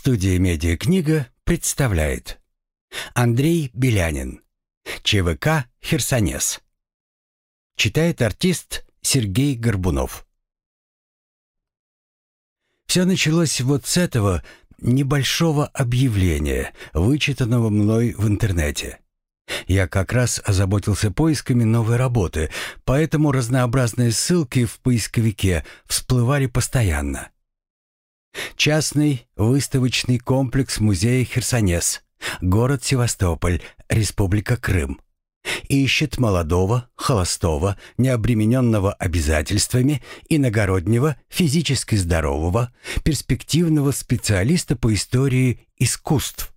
Студия «Медиакнига» представляет Андрей Белянин ЧВК «Херсонес» Читает артист Сергей Горбунов Все началось вот с этого небольшого объявления, вычитанного мной в интернете. Я как раз озаботился поисками новой работы, поэтому разнообразные ссылки в поисковике всплывали постоянно. Частный выставочный комплекс музея Херсонес, город Севастополь, Республика Крым. Ищет молодого, холостого, необремененного обязательствами, иногороднего, физически здорового, перспективного специалиста по истории искусств.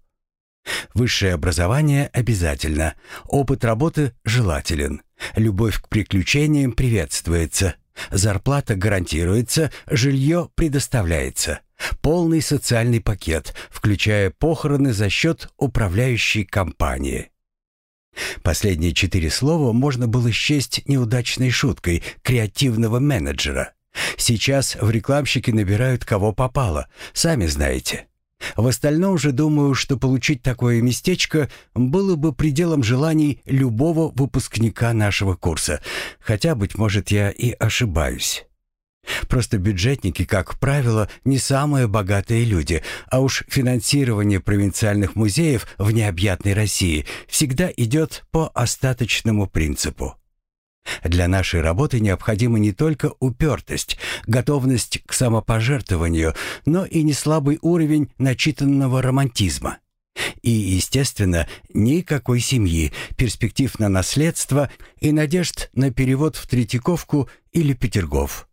Высшее образование обязательно, опыт работы желателен, любовь к приключениям приветствуется, зарплата гарантируется, жилье предоставляется. Полный социальный пакет, включая похороны за счет управляющей компании. Последние четыре слова можно было счесть неудачной шуткой креативного менеджера. Сейчас в рекламщики набирают кого попало, сами знаете. В остальном же думаю, что получить такое местечко было бы пределом желаний любого выпускника нашего курса, хотя, быть может, я и ошибаюсь. Просто бюджетники, как правило, не самые богатые люди, а уж финансирование провинциальных музеев в необъятной России всегда идет по остаточному принципу. Для нашей работы необходима не только упертость, готовность к самопожертвованию, но и неслабый уровень начитанного романтизма. И, естественно, никакой семьи, перспектив на наследство и надежд на перевод в Третьяковку или Петергоф.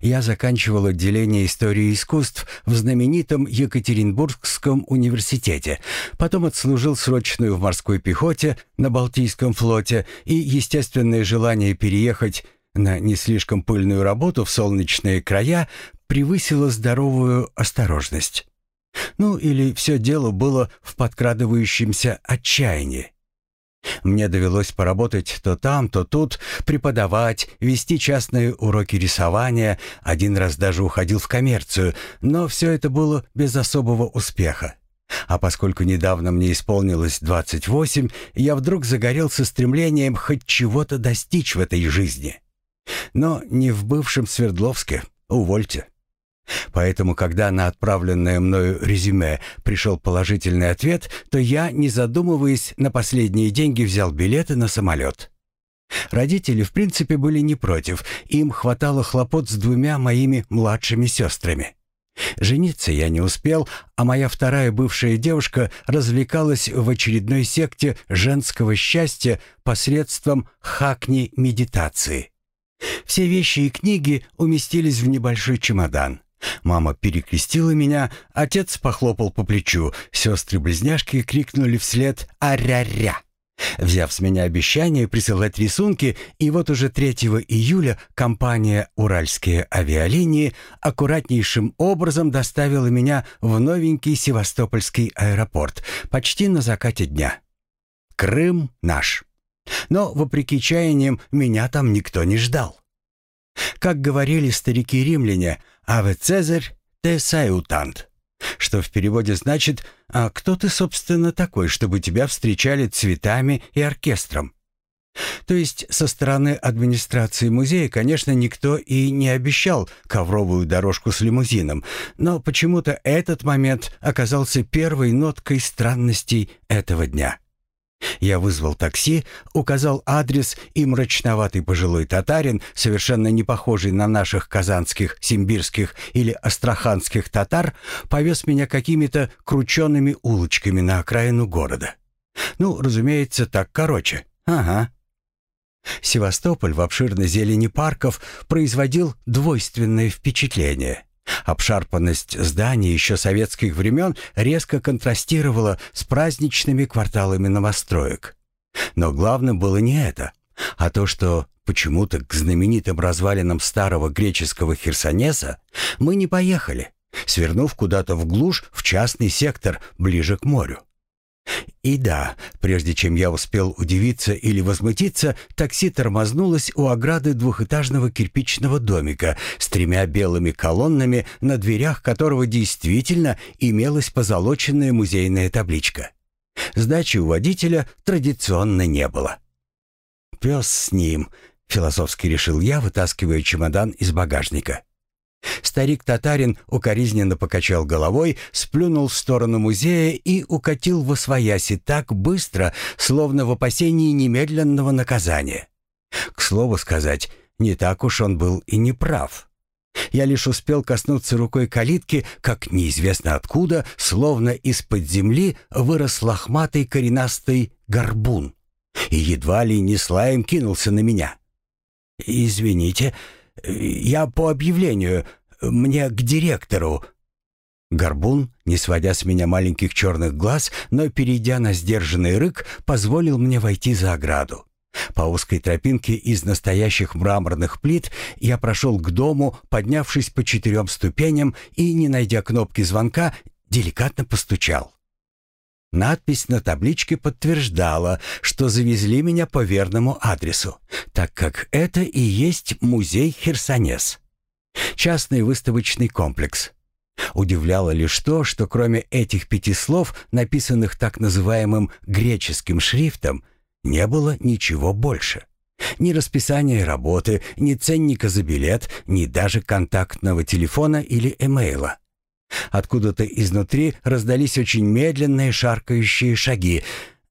Я заканчивал отделение истории искусств в знаменитом Екатеринбургском университете, потом отслужил срочную в морской пехоте на Балтийском флоте и естественное желание переехать на не слишком пыльную работу в солнечные края превысило здоровую осторожность. Ну или все дело было в подкрадывающемся отчаянии. Мне довелось поработать то там, то тут, преподавать, вести частные уроки рисования, один раз даже уходил в коммерцию, но все это было без особого успеха. А поскольку недавно мне исполнилось 28, я вдруг загорелся стремлением хоть чего-то достичь в этой жизни. Но не в бывшем Свердловске, увольте. Поэтому, когда на отправленное мною резюме пришел положительный ответ, то я, не задумываясь, на последние деньги взял билеты на самолет. Родители, в принципе, были не против, им хватало хлопот с двумя моими младшими сестрами. Жениться я не успел, а моя вторая бывшая девушка развлекалась в очередной секте женского счастья посредством хакни-медитации. Все вещи и книги уместились в небольшой чемодан. Мама перекрестила меня, отец похлопал по плечу, сестры-близняшки крикнули вслед «Аря-ря!». Взяв с меня обещание присылать рисунки, и вот уже 3 июля компания «Уральские авиалинии» аккуратнейшим образом доставила меня в новенький Севастопольский аэропорт почти на закате дня. Крым наш. Но, вопреки чаяниям, меня там никто не ждал. Как говорили старики-римляне, «Аве Цезарь, те саютант», что в переводе значит «А кто ты, собственно, такой, чтобы тебя встречали цветами и оркестром?» То есть со стороны администрации музея, конечно, никто и не обещал ковровую дорожку с лимузином, но почему-то этот момент оказался первой ноткой странностей этого дня. Я вызвал такси, указал адрес, и мрачноватый пожилой татарин, совершенно не похожий на наших казанских, симбирских или астраханских татар, повез меня какими-то крученными улочками на окраину города. Ну, разумеется, так короче. Ага. Севастополь в обширной зелени парков производил двойственное впечатление. Обшарпанность зданий еще советских времен резко контрастировала с праздничными кварталами новостроек. Но главным было не это, а то, что почему-то к знаменитым развалинам старого греческого Херсонеса мы не поехали, свернув куда-то в глушь в частный сектор ближе к морю. И да, прежде чем я успел удивиться или возмутиться, такси тормознулось у ограды двухэтажного кирпичного домика с тремя белыми колоннами, на дверях которого действительно имелась позолоченная музейная табличка. Сдачи у водителя традиционно не было. «Пес с ним», — философски решил я, вытаскивая чемодан из багажника. Старик-татарин укоризненно покачал головой, сплюнул в сторону музея и укатил во свояси так быстро, словно в опасении немедленного наказания. К слову сказать, не так уж он был и не прав. Я лишь успел коснуться рукой калитки, как неизвестно откуда, словно из-под земли вырос лохматый коренастый горбун и едва ли не слаем кинулся на меня. «Извините», «Я по объявлению. Мне к директору». Горбун, не сводя с меня маленьких черных глаз, но перейдя на сдержанный рык, позволил мне войти за ограду. По узкой тропинке из настоящих мраморных плит я прошел к дому, поднявшись по четырем ступеням и, не найдя кнопки звонка, деликатно постучал. Надпись на табличке подтверждала, что завезли меня по верному адресу, так как это и есть музей Херсонес. Частный выставочный комплекс. Удивляло лишь то, что кроме этих пяти слов, написанных так называемым греческим шрифтом, не было ничего больше. Ни расписания работы, ни ценника за билет, ни даже контактного телефона или эмейла. Откуда-то изнутри раздались очень медленные шаркающие шаги,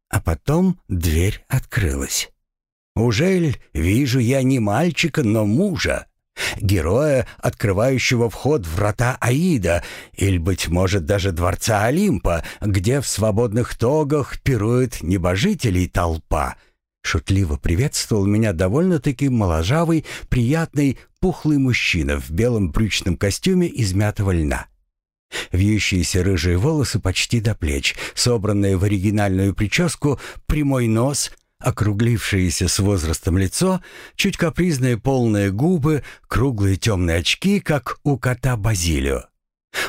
а потом дверь открылась. «Ужель вижу я не мальчика, но мужа?» героя, открывающего вход в врата Аида, или, быть может, даже дворца Олимпа, где в свободных тогах пирует небожителей толпа. Шутливо приветствовал меня довольно-таки моложавый, приятный, пухлый мужчина в белом брючном костюме из мятого льна. Вьющиеся рыжие волосы почти до плеч, собранные в оригинальную прическу, прямой нос, округлившееся с возрастом лицо, чуть капризные полные губы, круглые темные очки, как у кота Базилио.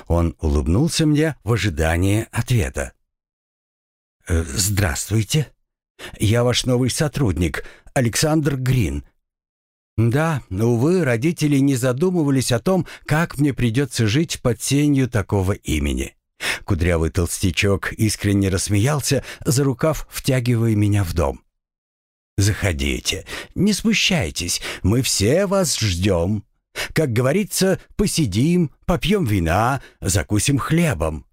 Он улыбнулся мне в ожидании ответа. «Э, «Здравствуйте. Я ваш новый сотрудник, Александр Грин. Да, увы, родители не задумывались о том, как мне придется жить под сенью такого имени. Кудрявый толстячок искренне рассмеялся, за рукав втягивая меня в дом. «Заходите, не смущайтесь, мы все вас ждем. Как говорится, посидим, попьем вина, закусим хлебом.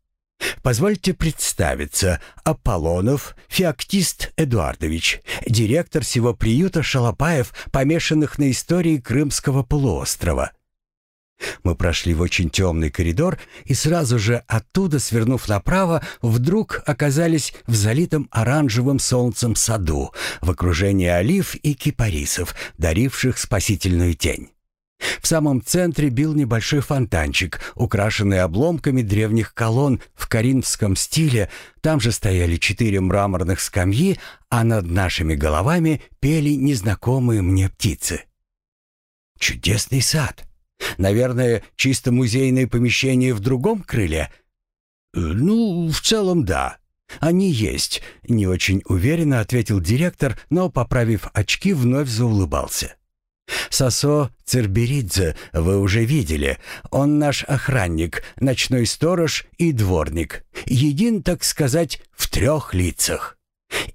Позвольте представиться, Аполлонов Феоктист Эдуардович, директор всего приюта Шалопаев, помешанных на истории Крымского полуострова. Мы прошли в очень темный коридор и сразу же оттуда, свернув направо, вдруг оказались в залитом оранжевым солнцем саду, в окружении олив и кипарисов, даривших спасительную тень. В самом центре бил небольшой фонтанчик, украшенный обломками древних колонн в коринфском стиле. Там же стояли четыре мраморных скамьи, а над нашими головами пели незнакомые мне птицы. Чудесный сад. Наверное, чисто музейное помещение в другом крыле? Ну, в целом, да. Они есть, не очень уверенно ответил директор, но, поправив очки, вновь заулыбался. Сосо Церберидзе вы уже видели. Он наш охранник, ночной сторож и дворник. Един, так сказать, в трех лицах.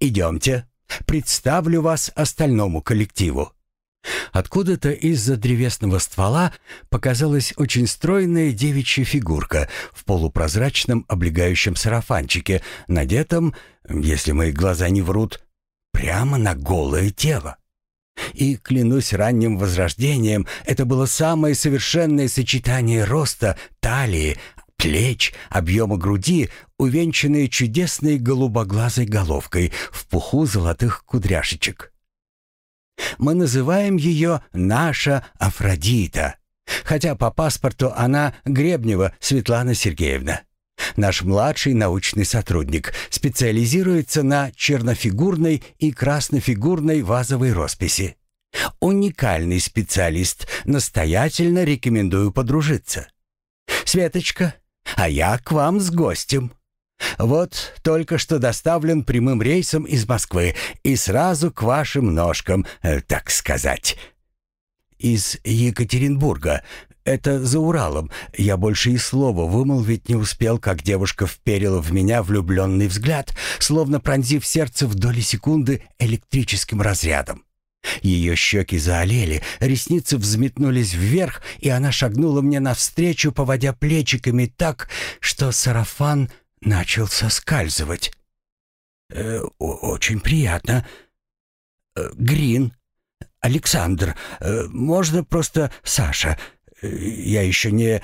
Идемте, представлю вас остальному коллективу». Откуда-то из-за древесного ствола показалась очень стройная девичья фигурка в полупрозрачном облегающем сарафанчике, надетом, если мои глаза не врут, прямо на голое тело. И, клянусь ранним возрождением, это было самое совершенное сочетание роста, талии, плеч, объема груди, увенчанные чудесной голубоглазой головкой в пуху золотых кудряшечек. Мы называем ее «наша Афродита», хотя по паспорту она Гребнева Светлана Сергеевна. Наш младший научный сотрудник специализируется на чернофигурной и краснофигурной вазовой росписи. Уникальный специалист, настоятельно рекомендую подружиться. Светочка, а я к вам с гостем. Вот только что доставлен прямым рейсом из Москвы и сразу к вашим ножкам, э, так сказать. Из Екатеринбурга. Это за Уралом. Я больше и слова вымолвить не успел, как девушка вперила в меня влюбленный взгляд, словно пронзив сердце в доли секунды электрическим разрядом. Ее щеки заолели, ресницы взметнулись вверх, и она шагнула мне навстречу, поводя плечиками так, что сарафан начал соскальзывать. «Э, «Очень приятно. Э, Грин. Александр. Э, можно просто Саша. Я еще не...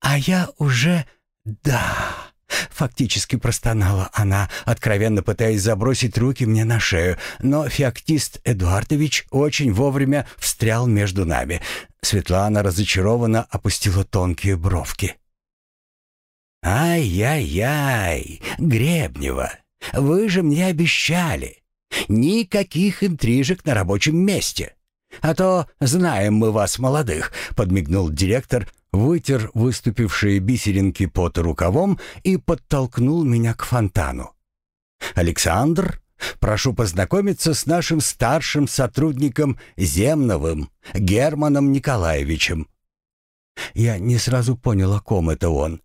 А я уже... Да...» Фактически простонала она, откровенно пытаясь забросить руки мне на шею, но феоктист Эдуардович очень вовремя встрял между нами. Светлана разочарованно опустила тонкие бровки. «Ай-яй-яй, Гребнева, вы же мне обещали. Никаких интрижек на рабочем месте. А то знаем мы вас, молодых», — подмигнул директор, вытер выступившие бисеринки под рукавом и подтолкнул меня к фонтану. «Александр, прошу познакомиться с нашим старшим сотрудником Земновым, Германом Николаевичем». Я не сразу понял, о ком это он.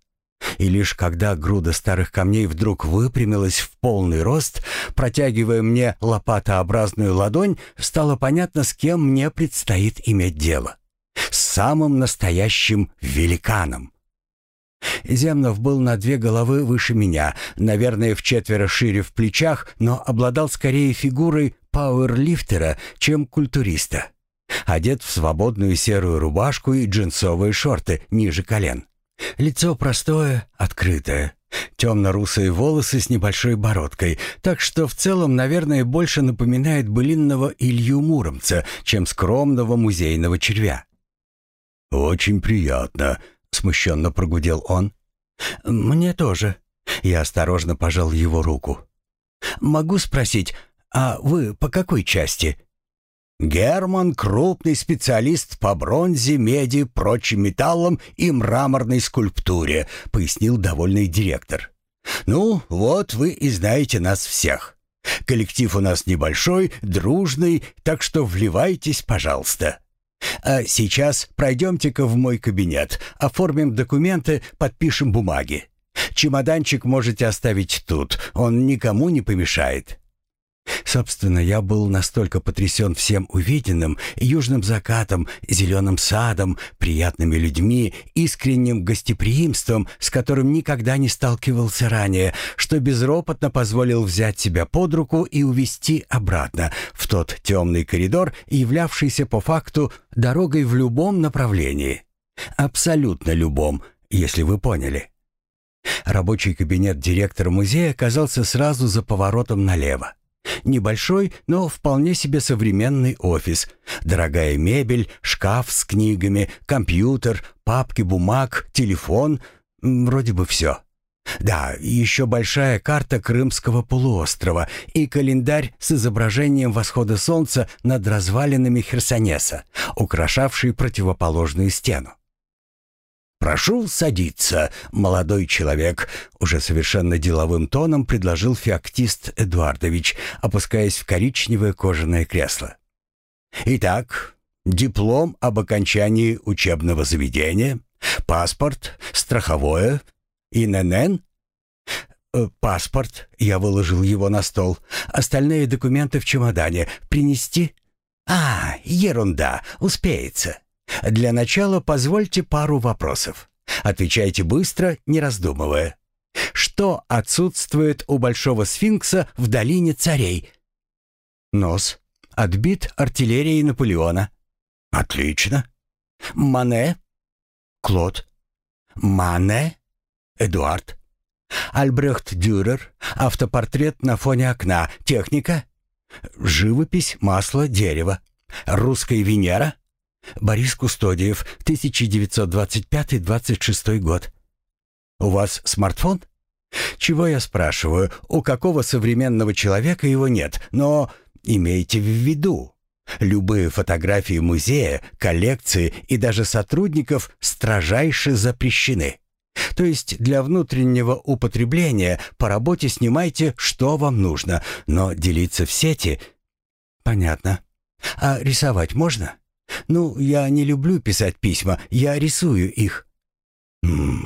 И лишь когда груда старых камней вдруг выпрямилась в полный рост, протягивая мне лопатообразную ладонь, стало понятно, с кем мне предстоит иметь дело с самым настоящим великаном. Земнов был на две головы выше меня, наверное, в четверо шире в плечах, но обладал скорее фигурой пауэрлифтера, чем культуриста. Одет в свободную серую рубашку и джинсовые шорты ниже колен. Лицо простое, открытое. Темно-русые волосы с небольшой бородкой, так что в целом, наверное, больше напоминает былинного Илью Муромца, чем скромного музейного червя. «Очень приятно», — смущенно прогудел он. «Мне тоже». Я осторожно пожал его руку. «Могу спросить, а вы по какой части?» «Герман — крупный специалист по бронзе, меди, прочим металлам и мраморной скульптуре», — пояснил довольный директор. «Ну, вот вы и знаете нас всех. Коллектив у нас небольшой, дружный, так что вливайтесь, пожалуйста». А сейчас пройдемте-ка в мой кабинет, оформим документы, подпишем бумаги. Чемоданчик можете оставить тут, он никому не помешает. Собственно, я был настолько потрясен всем увиденным, южным закатом, зеленым садом, приятными людьми, искренним гостеприимством, с которым никогда не сталкивался ранее, что безропотно позволил взять себя под руку и увести обратно в тот темный коридор, являвшийся по факту дорогой в любом направлении. Абсолютно любом, если вы поняли. Рабочий кабинет директора музея оказался сразу за поворотом налево. Небольшой, но вполне себе современный офис. Дорогая мебель, шкаф с книгами, компьютер, папки бумаг, телефон. Вроде бы все. Да, еще большая карта Крымского полуострова и календарь с изображением восхода солнца над развалинами Херсонеса, украшавший противоположную стену. «Прошу садиться, молодой человек», — уже совершенно деловым тоном предложил феоктист Эдуардович, опускаясь в коричневое кожаное кресло. «Итак, диплом об окончании учебного заведения, паспорт, страховое, ИНН?» «Э, «Паспорт», — я выложил его на стол, «остальные документы в чемодане. Принести?» «А, ерунда, успеется». Для начала позвольте пару вопросов. Отвечайте быстро, не раздумывая. Что отсутствует у Большого сфинкса в долине царей? Нос. Отбит артиллерией Наполеона. Отлично. Мане. Клод. Мане. Эдуард. Альбрехт Дюрер. Автопортрет на фоне окна. Техника. Живопись, масло, дерево. Русская Венера. Борис Кустодиев, 1925-26 год. У вас смартфон? Чего я спрашиваю, у какого современного человека его нет, но имейте в виду, любые фотографии музея, коллекции и даже сотрудников строжайше запрещены. То есть для внутреннего употребления по работе снимайте, что вам нужно, но делиться в сети... Понятно. А рисовать можно? Ну, я не люблю писать письма, я рисую их.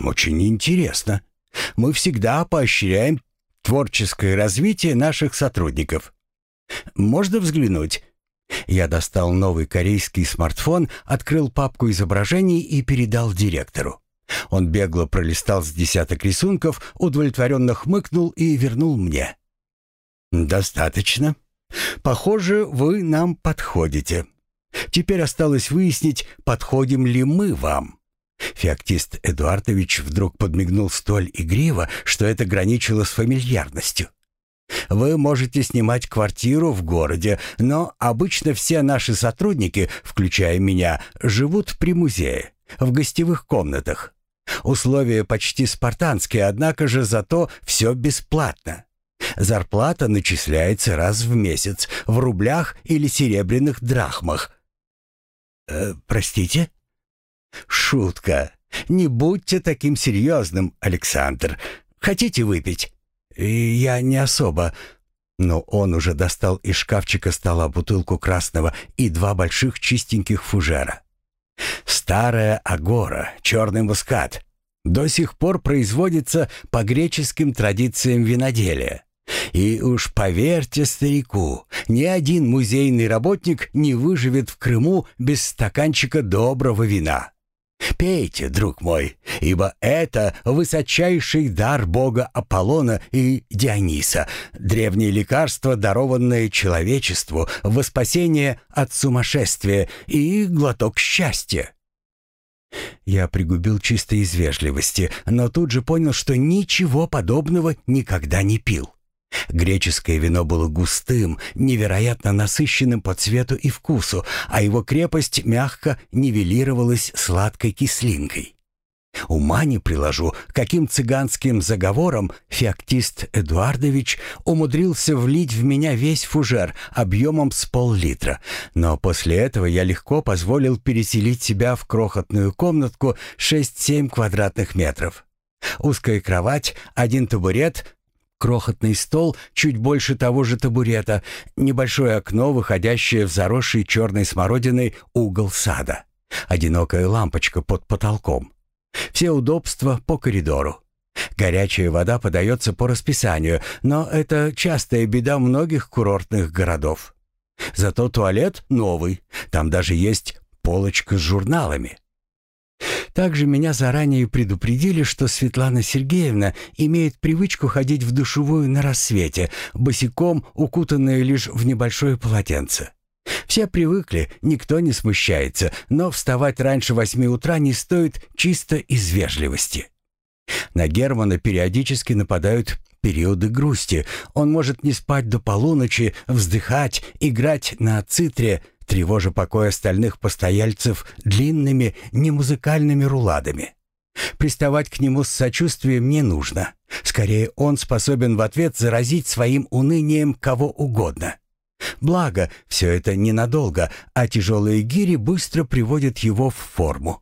Очень интересно. Мы всегда поощряем творческое развитие наших сотрудников. Можно взглянуть? Я достал новый корейский смартфон, открыл папку изображений и передал директору. Он бегло пролистал с десяток рисунков, удовлетворенно хмыкнул и вернул мне. «Достаточно. Похоже, вы нам подходите. Теперь осталось выяснить, подходим ли мы вам». Феоктист Эдуардович вдруг подмигнул столь игриво, что это граничило с фамильярностью. Вы можете снимать квартиру в городе, но обычно все наши сотрудники, включая меня, живут при музее, в гостевых комнатах. Условия почти спартанские, однако же зато все бесплатно. Зарплата начисляется раз в месяц в рублях или серебряных драхмах. Э, простите? Шутка. Не будьте таким серьезным, Александр. Хотите выпить? «Я не особо...» Но он уже достал из шкафчика стола бутылку красного и два больших чистеньких фужера. «Старая агора, черный мускат. До сих пор производится по греческим традициям виноделия. И уж поверьте старику, ни один музейный работник не выживет в Крыму без стаканчика доброго вина. Пейте, друг мой, ибо это высочайший дар бога Аполлона и Диониса, древнее лекарство, дарованное человечеству во спасение от сумасшествия и глоток счастья. Я пригубил чисто из вежливости, но тут же понял, что ничего подобного никогда не пил. Греческое вино было густым, невероятно насыщенным по цвету и вкусу, а его крепость мягко нивелировалась сладкой кислинкой. Ума не приложу, каким цыганским заговором феоктист Эдуардович умудрился влить в меня весь фужер объемом с пол-литра, но после этого я легко позволил переселить себя в крохотную комнатку 6-7 квадратных метров. Узкая кровать, один табурет, крохотный стол, чуть больше того же табурета, небольшое окно, выходящее в заросший черной смородиной угол сада, одинокая лампочка под потолком. Все удобства по коридору. Горячая вода подается по расписанию, но это частая беда многих курортных городов. Зато туалет новый, там даже есть полочка с журналами. Также меня заранее предупредили, что Светлана Сергеевна имеет привычку ходить в душевую на рассвете, босиком, укутанная лишь в небольшое полотенце. Все привыкли, никто не смущается, но вставать раньше восьми утра не стоит чисто из вежливости. На Германа периодически нападают периоды грусти. Он может не спать до полуночи, вздыхать, играть на цитре, тревожа покой остальных постояльцев длинными немузыкальными руладами. Приставать к нему с сочувствием не нужно. Скорее, он способен в ответ заразить своим унынием кого угодно. Благо, все это ненадолго, а тяжелые гири быстро приводят его в форму.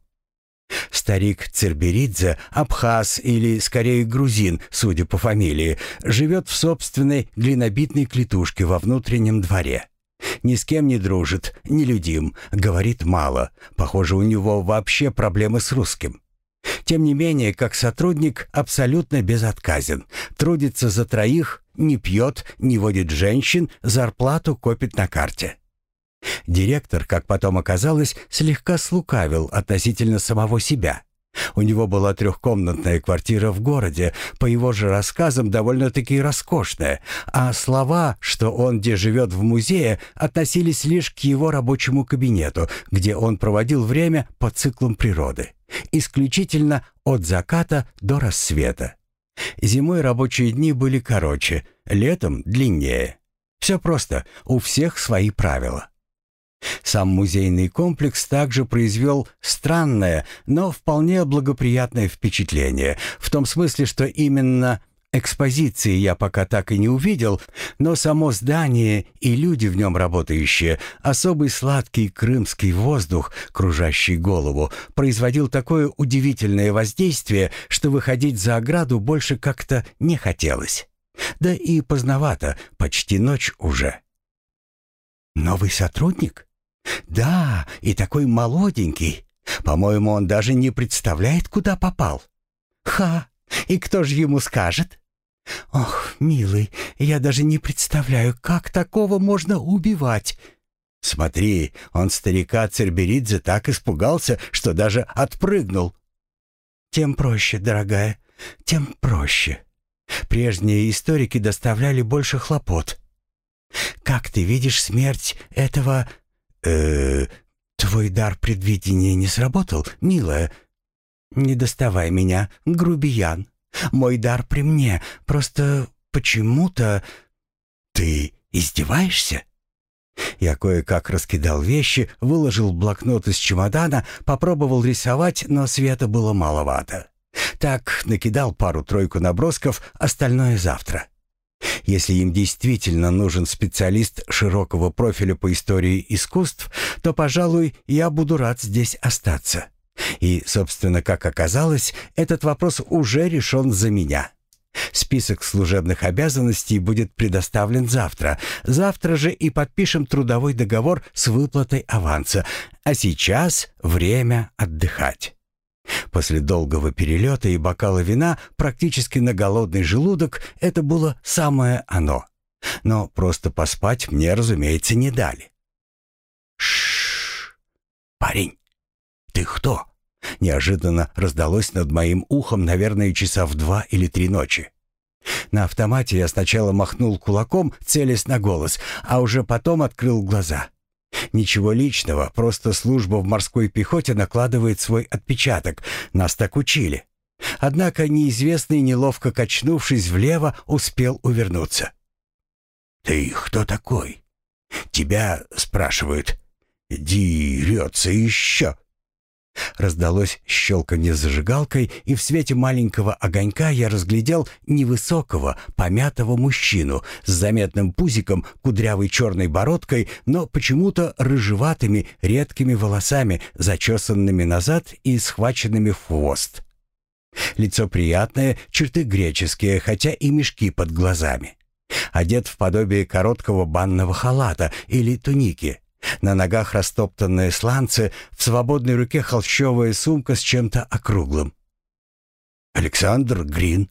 Старик Церберидзе, абхаз или, скорее, грузин, судя по фамилии, живет в собственной глинобитной клетушке во внутреннем дворе. Ни с кем не дружит, нелюдим, говорит мало. Похоже, у него вообще проблемы с русским. Тем не менее, как сотрудник абсолютно безотказен. Трудится за троих, не пьет, не водит женщин, зарплату копит на карте. Директор, как потом оказалось, слегка слукавил относительно самого себя. У него была трехкомнатная квартира в городе, по его же рассказам довольно-таки роскошная, а слова, что он где живет в музее, относились лишь к его рабочему кабинету, где он проводил время по циклам природы, исключительно от заката до рассвета. Зимой рабочие дни были короче, летом длиннее. Все просто, у всех свои правила. Сам музейный комплекс также произвел странное, но вполне благоприятное впечатление, в том смысле, что именно Экспозиции я пока так и не увидел, но само здание и люди в нем работающие, особый сладкий крымский воздух, кружащий голову, производил такое удивительное воздействие, что выходить за ограду больше как-то не хотелось. Да и поздновато, почти ночь уже. «Новый сотрудник?» «Да, и такой молоденький. По-моему, он даже не представляет, куда попал». «Ха! И кто же ему скажет?» «Ох, милый, я даже не представляю, как такого можно убивать!» «Смотри, он старика Церберидзе так испугался, что даже отпрыгнул!» «Тем проще, дорогая, тем проще. Прежние историки доставляли больше хлопот. Как ты видишь смерть этого... э Твой дар предвидения не сработал, милая? Не доставай меня, грубиян!» Мой дар при мне. Просто почему-то... Ты издеваешься?» Я кое-как раскидал вещи, выложил блокнот из чемодана, попробовал рисовать, но света было маловато. Так, накидал пару-тройку набросков, остальное завтра. Если им действительно нужен специалист широкого профиля по истории искусств, то, пожалуй, я буду рад здесь остаться. И, собственно, как оказалось, этот вопрос уже решен за меня. Список служебных обязанностей будет предоставлен завтра. Завтра же и подпишем трудовой договор с выплатой аванса. А сейчас время отдыхать. После долгого перелета и бокала вина практически на голодный желудок это было самое оно. Но просто поспать мне, разумеется, не дали. Шш, парень, «Ты кто?» Неожиданно раздалось над моим ухом, наверное, часа в два или три ночи. На автомате я сначала махнул кулаком, целясь на голос, а уже потом открыл глаза. Ничего личного, просто служба в морской пехоте накладывает свой отпечаток. Нас так учили. Однако неизвестный, неловко качнувшись влево, успел увернуться. «Ты кто такой?» «Тебя, — спрашивают, — дерется еще». Раздалось щелканье зажигалкой, и в свете маленького огонька я разглядел невысокого, помятого мужчину с заметным пузиком, кудрявой черной бородкой, но почему-то рыжеватыми, редкими волосами, зачесанными назад и схваченными в хвост. Лицо приятное, черты греческие, хотя и мешки под глазами. Одет в подобие короткого банного халата или туники, на ногах растоптанные сланцы, в свободной руке холщовая сумка с чем-то округлым. «Александр Грин?»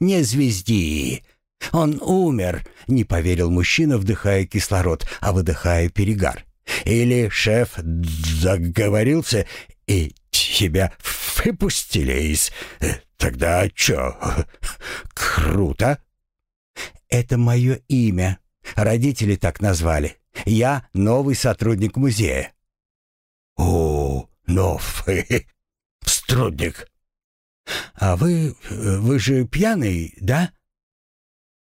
«Не звезди! Он умер!» — не поверил мужчина, вдыхая кислород, а выдыхая перегар. «Или шеф заговорился и тебя выпустили из... Тогда чё? Круто!» «Это мое имя. Родители так назвали. Я новый сотрудник музея». «О, новый сотрудник. А вы... вы же пьяный, да?»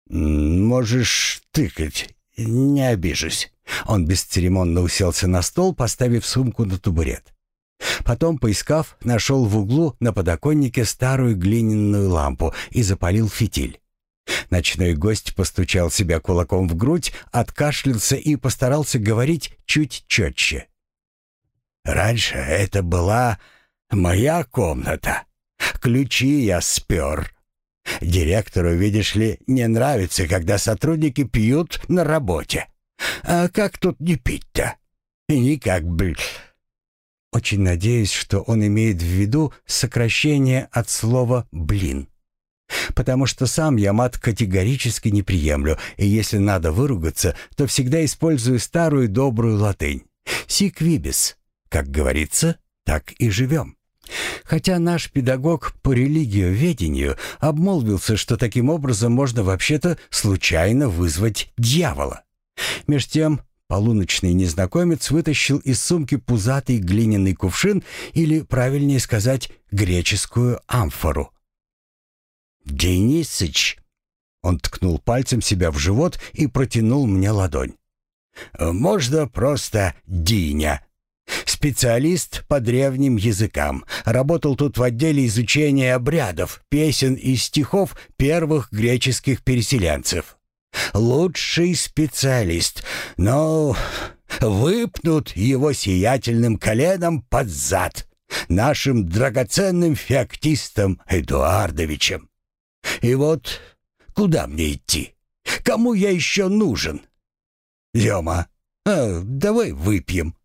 «Можешь тыкать, не обижусь». Он бесцеремонно уселся на стол, поставив сумку на табурет. Потом, поискав, нашел в углу на подоконнике старую глиняную лампу и запалил фитиль. Ночной гость постучал себя кулаком в грудь, откашлялся и постарался говорить чуть четче. «Раньше это была моя комната. Ключи я спер. Директору, видишь ли, не нравится, когда сотрудники пьют на работе. А как тут не пить-то? Никак, блин». Очень надеюсь, что он имеет в виду сокращение от слова «блин». Потому что сам я мат категорически не приемлю, и если надо выругаться, то всегда использую старую добрую латынь. «Сик вибис». Как говорится, так и живем. Хотя наш педагог по религиоведению обмолвился, что таким образом можно вообще-то случайно вызвать дьявола. Меж тем полуночный незнакомец вытащил из сумки пузатый глиняный кувшин или, правильнее сказать, греческую амфору. «Денисыч!» Он ткнул пальцем себя в живот и протянул мне ладонь. «Можно просто Диня. Специалист по древним языкам. Работал тут в отделе изучения обрядов, песен и стихов первых греческих переселенцев. Лучший специалист, но выпнут его сиятельным коленом под зад нашим драгоценным феоктистом Эдуардовичем. И вот куда мне идти? Кому я еще нужен? Зема, а, давай выпьем.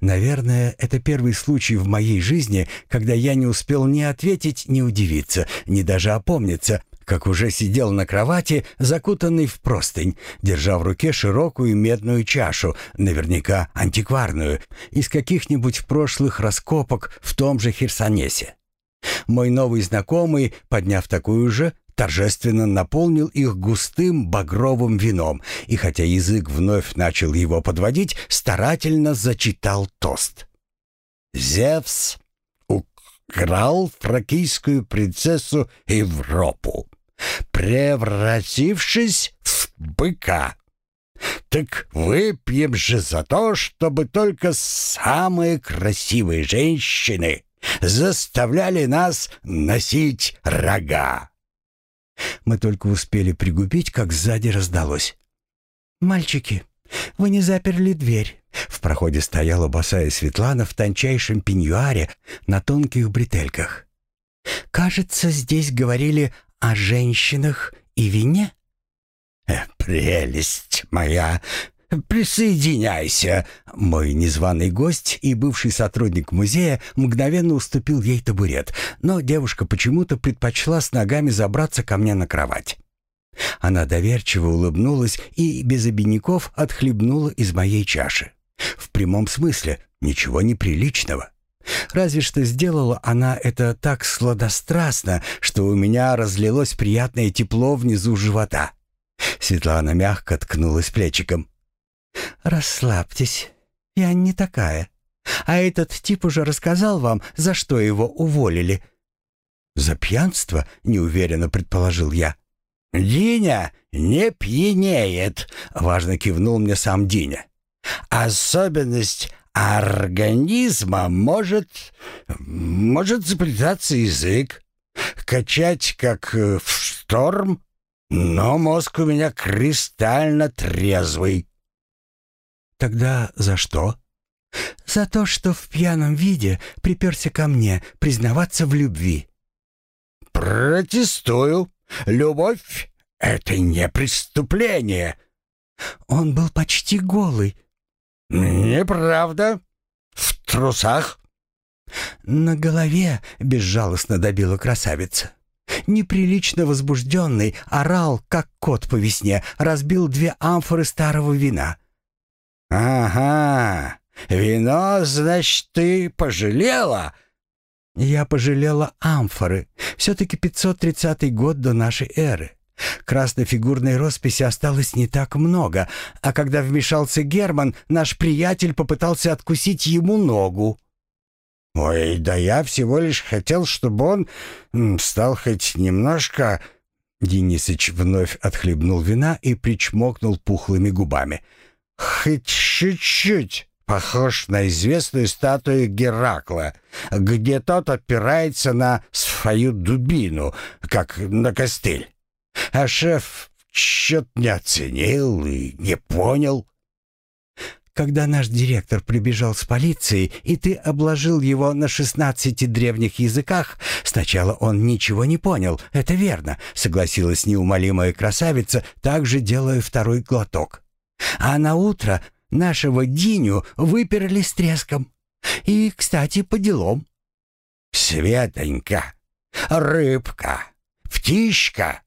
Наверное, это первый случай в моей жизни, когда я не успел ни ответить, ни удивиться, ни даже опомниться, как уже сидел на кровати, закутанный в простынь, держа в руке широкую медную чашу, наверняка антикварную, из каких-нибудь прошлых раскопок в том же Херсонесе. Мой новый знакомый, подняв такую же, торжественно наполнил их густым багровым вином, и хотя язык вновь начал его подводить, старательно зачитал тост. «Зевс украл фракийскую принцессу Европу превратившись в быка. Так выпьем же за то, чтобы только самые красивые женщины заставляли нас носить рога. Мы только успели пригубить, как сзади раздалось. «Мальчики, вы не заперли дверь». В проходе стояла босая Светлана в тончайшем пеньюаре на тонких бретельках. «Кажется, здесь говорили о женщинах и вине?» э, «Прелесть моя! Присоединяйся!» Мой незваный гость и бывший сотрудник музея мгновенно уступил ей табурет, но девушка почему-то предпочла с ногами забраться ко мне на кровать. Она доверчиво улыбнулась и без обиняков отхлебнула из моей чаши. В прямом смысле ничего неприличного. Разве что сделала она это так сладострастно, что у меня разлилось приятное тепло внизу живота. Светлана мягко ткнулась плечиком. «Расслабьтесь, я не такая. А этот тип уже рассказал вам, за что его уволили». «За пьянство?» — неуверенно предположил я. «Диня не пьянеет», — важно кивнул мне сам Диня. «Особенность организма может... может заплетаться язык, качать, как э, в шторм, но мозг у меня кристально трезвый. Тогда за что? За то, что в пьяном виде приперся ко мне признаваться в любви. Протестую. Любовь — это не преступление. Он был почти голый, «Неправда. В трусах?» «На голове», — безжалостно добила красавица. Неприлично возбужденный, орал, как кот по весне, разбил две амфоры старого вина. «Ага, вино, значит, ты пожалела?» «Я пожалела амфоры. Все-таки 530 год до нашей эры. Краснофигурной росписи осталось не так много, а когда вмешался Герман, наш приятель попытался откусить ему ногу. «Ой, да я всего лишь хотел, чтобы он стал хоть немножко...» Денисыч вновь отхлебнул вина и причмокнул пухлыми губами. «Хоть чуть-чуть похож на известную статую Геракла, где тот опирается на свою дубину, как на костыль а шеф счет не оценил и не понял. Когда наш директор прибежал с полицией, и ты обложил его на шестнадцати древних языках, сначала он ничего не понял, это верно, согласилась неумолимая красавица, также делая второй глоток. А на утро нашего Диню выперли с треском. И, кстати, по делам. Светонька, рыбка, птичка,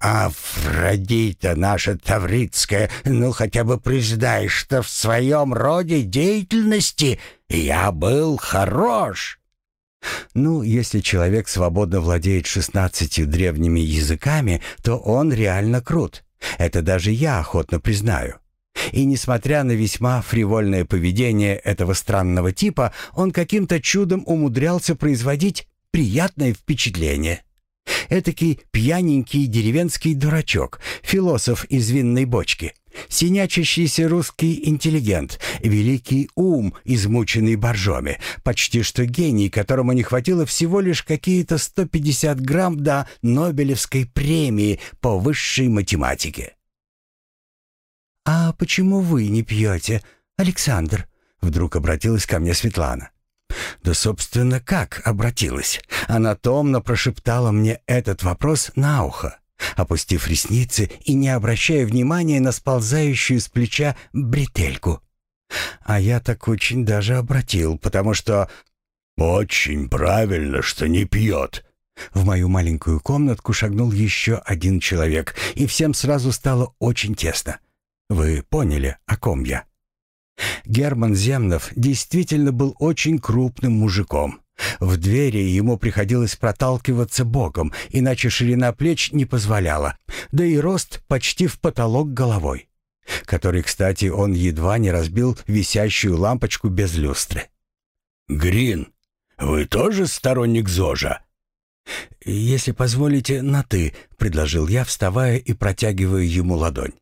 «Афродита наша таврицкая, ну хотя бы признай, что в своем роде деятельности я был хорош». Ну, если человек свободно владеет шестнадцатью древними языками, то он реально крут. Это даже я охотно признаю. И несмотря на весьма фривольное поведение этого странного типа, он каким-то чудом умудрялся производить приятное впечатление. Этакий пьяненький деревенский дурачок, философ из винной бочки, Синячащийся русский интеллигент, великий ум, измученный боржоми, почти что гений, которому не хватило всего лишь какие-то 150 грамм до Нобелевской премии по высшей математике. «А почему вы не пьете, Александр?» Вдруг обратилась ко мне Светлана. Да, собственно, как обратилась? Она томно прошептала мне этот вопрос на ухо опустив ресницы и не обращая внимания на сползающую с плеча бретельку. А я так очень даже обратил, потому что... «Очень правильно, что не пьет». В мою маленькую комнатку шагнул еще один человек, и всем сразу стало очень тесно. Вы поняли, о ком я? Герман Земнов действительно был очень крупным мужиком. В двери ему приходилось проталкиваться боком, иначе ширина плеч не позволяла, да и рост почти в потолок головой, который, кстати, он едва не разбил висящую лампочку без люстры. «Грин, вы тоже сторонник ЗОЖа?» «Если позволите, на «ты», — предложил я, вставая и протягивая ему ладонь.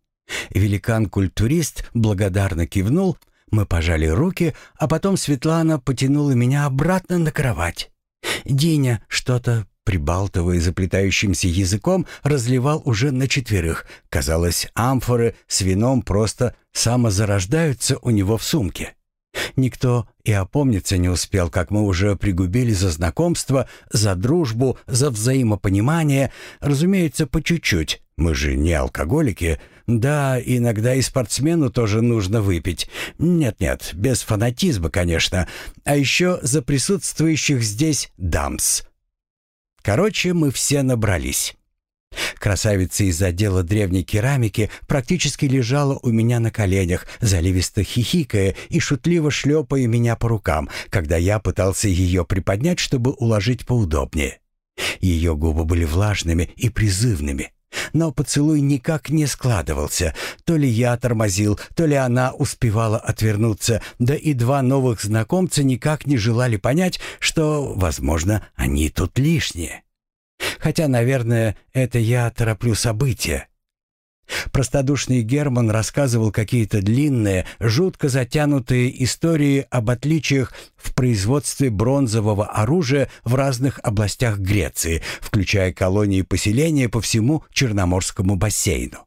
Великан-культурист благодарно кивнул — мы пожали руки, а потом Светлана потянула меня обратно на кровать. Диня что-то, прибалтывая заплетающимся языком, разливал уже на четверых. Казалось, амфоры с вином просто самозарождаются у него в сумке. Никто и опомниться не успел, как мы уже пригубили за знакомство, за дружбу, за взаимопонимание, разумеется, по чуть-чуть. Мы же не алкоголики, да, иногда и спортсмену тоже нужно выпить. Нет-нет, без фанатизма, конечно. А еще за присутствующих здесь дамс. Короче, мы все набрались. Красавица из отдела древней керамики практически лежала у меня на коленях, заливисто хихикая и шутливо шлепая меня по рукам, когда я пытался ее приподнять, чтобы уложить поудобнее. Ее губы были влажными и призывными. Но поцелуй никак не складывался. То ли я тормозил, то ли она успевала отвернуться, да и два новых знакомца никак не желали понять, что, возможно, они тут лишние. Хотя, наверное, это я тороплю события. Простодушный Герман рассказывал какие-то длинные, жутко затянутые истории об отличиях в производстве бронзового оружия в разных областях Греции, включая колонии поселения по всему Черноморскому бассейну.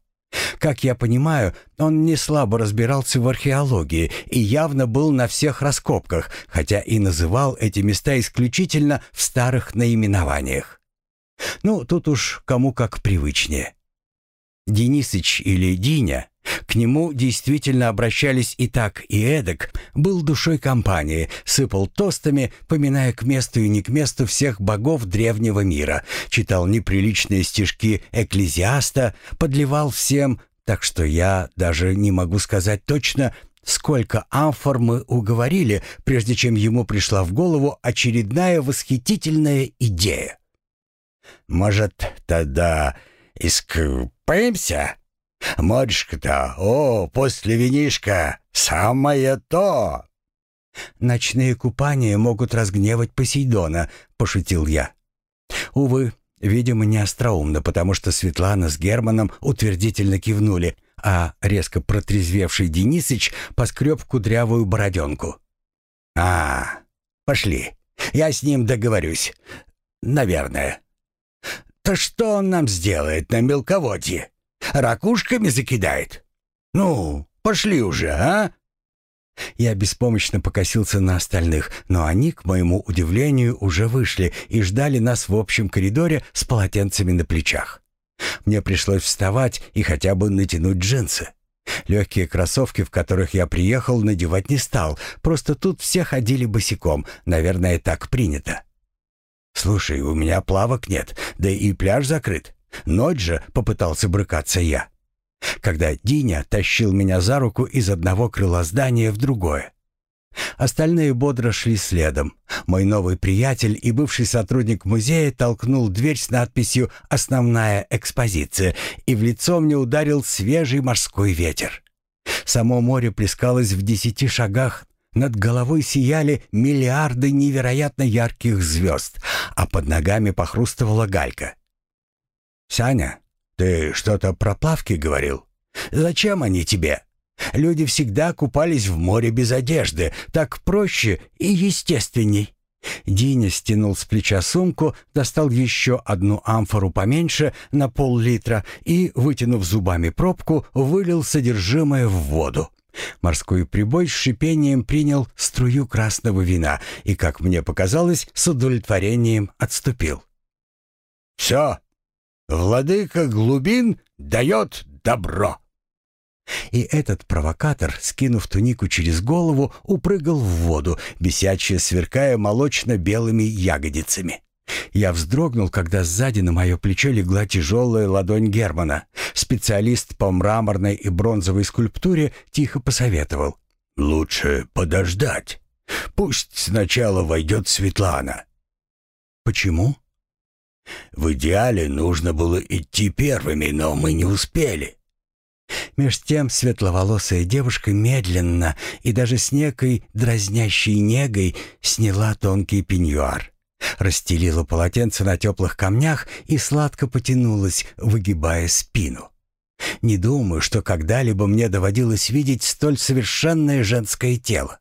Как я понимаю, он не слабо разбирался в археологии и явно был на всех раскопках, хотя и называл эти места исключительно в старых наименованиях. Ну, тут уж кому как привычнее. Денисыч или Диня, к нему действительно обращались и так, и эдак, был душой компании, сыпал тостами, поминая к месту и не к месту всех богов древнего мира, читал неприличные стишки экклезиаста, подливал всем, так что я даже не могу сказать точно, сколько амфор мы уговорили, прежде чем ему пришла в голову очередная восхитительная идея. «Может, тогда искупаемся? Морюшка-то, о, после винишка, самое то!» «Ночные купания могут разгневать Посейдона», — пошутил я. Увы, видимо, не остроумно, потому что Светлана с Германом утвердительно кивнули, а резко протрезвевший Денисыч поскреб кудрявую бороденку. «А, пошли, я с ним договорюсь. Наверное». «Да что он нам сделает на мелководье? Ракушками закидает? Ну, пошли уже, а?» Я беспомощно покосился на остальных, но они, к моему удивлению, уже вышли и ждали нас в общем коридоре с полотенцами на плечах. Мне пришлось вставать и хотя бы натянуть джинсы. Легкие кроссовки, в которых я приехал, надевать не стал, просто тут все ходили босиком, наверное, так принято. «Слушай, у меня плавок нет, да и пляж закрыт. Ночь же», — попытался брыкаться я. Когда Диня тащил меня за руку из одного крыла здания в другое. Остальные бодро шли следом. Мой новый приятель и бывший сотрудник музея толкнул дверь с надписью «Основная экспозиция», и в лицо мне ударил свежий морской ветер. Само море плескалось в десяти шагах над головой сияли миллиарды невероятно ярких звезд, а под ногами похрустывала галька. «Саня, ты что-то про плавки говорил? Зачем они тебе? Люди всегда купались в море без одежды, так проще и естественней». Диня стянул с плеча сумку, достал еще одну амфору поменьше на пол-литра и, вытянув зубами пробку, вылил содержимое в воду. Морской прибой с шипением принял струю красного вина и, как мне показалось, с удовлетворением отступил. «Все, владыка глубин дает добро!» И этот провокатор, скинув тунику через голову, упрыгал в воду, бесяче сверкая молочно-белыми ягодицами. Я вздрогнул, когда сзади на мое плечо легла тяжелая ладонь Германа. Специалист по мраморной и бронзовой скульптуре тихо посоветовал. «Лучше подождать. Пусть сначала войдет Светлана». «Почему?» «В идеале нужно было идти первыми, но мы не успели. Меж тем светловолосая девушка медленно и даже с некой дразнящей негой сняла тонкий пеньюар, расстелила полотенце на теплых камнях и сладко потянулась, выгибая спину. Не думаю, что когда-либо мне доводилось видеть столь совершенное женское тело.